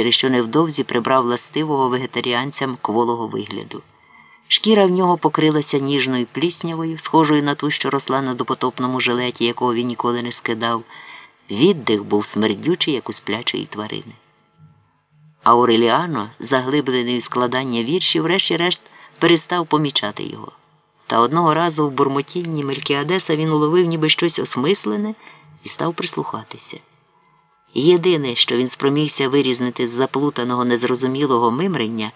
через що невдовзі прибрав властивого вегетаріанцям кволого вигляду. Шкіра в нього покрилася ніжною пліснявою, схожою на ту, що росла на допотопному жилеті, якого він ніколи не скидав. Віддих був смердючий, як у сплячої тварини. Ауреліано, заглиблений у складання віршів, врешті-решт перестав помічати його. Та одного разу в бурмотінні Мелькіадеса він уловив ніби щось осмислене і став прислухатися. Єдине, що він спромігся вирізнити з заплутаного незрозумілого мимрення,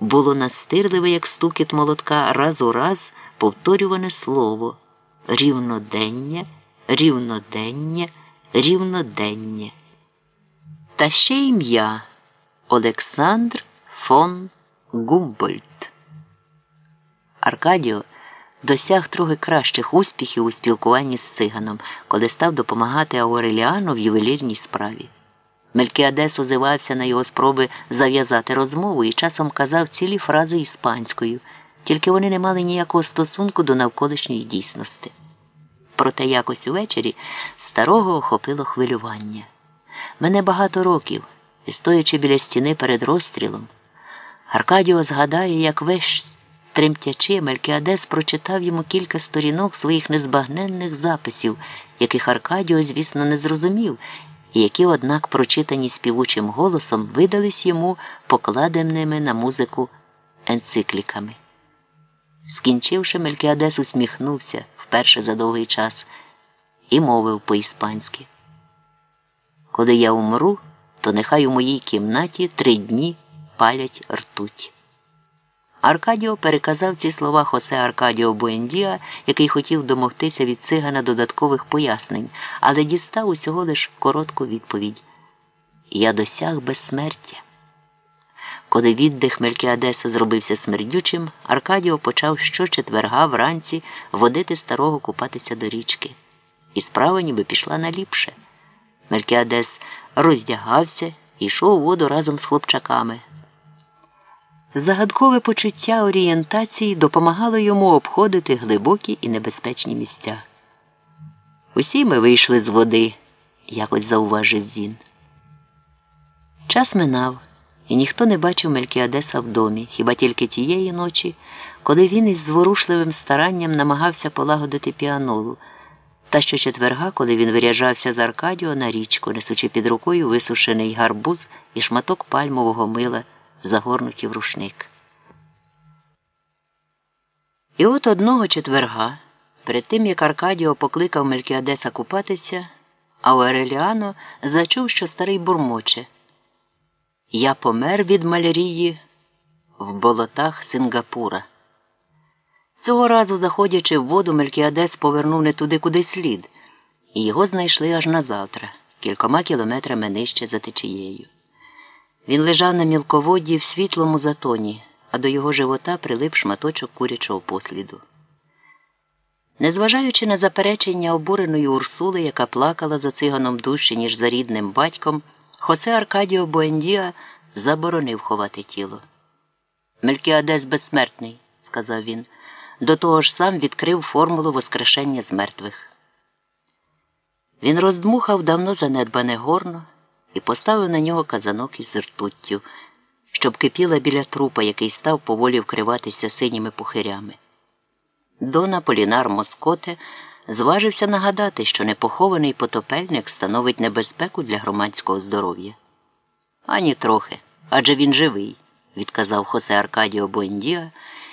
було настирливе, як стукіт молотка, раз у раз повторюване слово рівнодення, рівнодення, рівнодення. Та ще ім'я Олександр фон Гумбольд. Аркадіо досяг трохи кращих успіхів у спілкуванні з циганом, коли став допомагати Ауреліану в ювелірній справі. Мелькіадес озивався на його спроби зав'язати розмову і часом казав цілі фрази іспанською, тільки вони не мали ніякого стосунку до навколишньої дійсності. Проте якось увечері старого охопило хвилювання. Мене багато років, і стоячи біля стіни перед розстрілом, Аркадіо згадає, як весь тремтячи, Мелькіадес прочитав йому кілька сторінок своїх незбагненних записів, яких Аркадіо, звісно, не зрозумів, і які, однак, прочитані співучим голосом, видались йому покладеними на музику енцикліками. Скінчивши, Мелькіадес усміхнувся вперше за довгий час і мовив по-іспанськи. Коли я умру, то нехай у моїй кімнаті три дні палять ртуть. Аркадіо переказав ці слова Хосе Аркадіо Буендіа, який хотів домогтися від цигана додаткових пояснень, але дістав усього лиш коротку відповідь Я досяг безсмертя. Коли віддих Мелькіадеса зробився смердючим, Аркадіо почав щочетверга вранці водити старого купатися до річки. І справа ніби пішла наліпше. Мелькіадес роздягався і йшов у воду разом з хлопчаками. Загадкове почуття орієнтації допомагало йому обходити глибокі і небезпечні місця. Усі ми вийшли з води, якось зауважив він. Час минав, і ніхто не бачив Мелькіадеса в домі, хіба тільки тієї ночі, коли він із зворушливим старанням намагався полагодити піанолу, та щочетверга, коли він виряджався з Аркадіо на річку, несучи під рукою висушений гарбуз і шматок пальмового мила загорнуті в рушник. І от одного четверга, перед тим як Аркадіо покликав Мелькіадеса купатися, Ауреліано зачув, що старий бурмоче. Я помер від малярії в болотах Сингапура. Цього разу, заходячи в воду, Мелькіадес повернув не туди, куди слід, і його знайшли аж на завтра, кількома кілометрами нижче за течією. Він лежав на мілководді в світлому затоні, а до його живота прилип шматочок курячого посліду. Незважаючи на заперечення обуреної Урсули, яка плакала за циганом дужче, ніж за рідним батьком, Хосе Аркадіо Буендіа заборонив ховати тіло. Мелькіадес безсмертний, сказав він, до того ж сам відкрив формулу воскрешення з мертвих. Він роздмухав давно занедбане горно і поставив на нього казанок із ртуттю, щоб кипіла біля трупа, який став поволі вкриватися синіми пухирями. Дона Полінар Москоте зважився нагадати, що непохований потопельник становить небезпеку для громадського здоров'я. Ані трохи, адже він живий, відказав Хосе Аркадіо Буендіа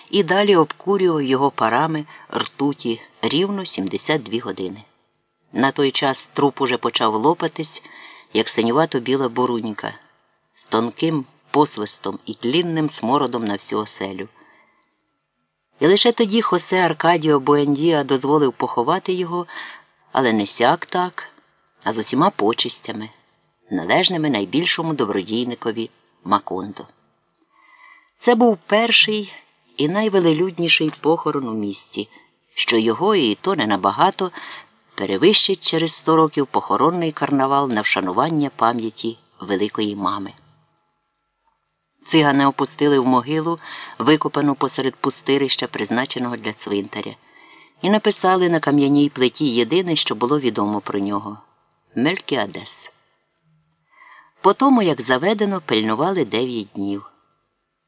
і далі обкурював його парами ртуті рівно 72 години. На той час труп уже почав лопатись як синювато біла бурунька, з тонким посвистом і тлінним смородом на всю оселю. І лише тоді Хосе Аркадіо Буендіа дозволив поховати його, але не сяк так, а з усіма почистями, належними найбільшому добродійникові Макондо. Це був перший і найвелелюдніший похорон у місті, що його і то не набагато перевищить через сто років похоронний карнавал на вшанування пам'яті великої мами. Цигани опустили в могилу, викопану посеред пустирища, призначеного для цвинтаря, і написали на кам'яній плиті єдине, що було відомо про нього Мелькіадес. По тому, як заведено, пильнували дев'ять днів.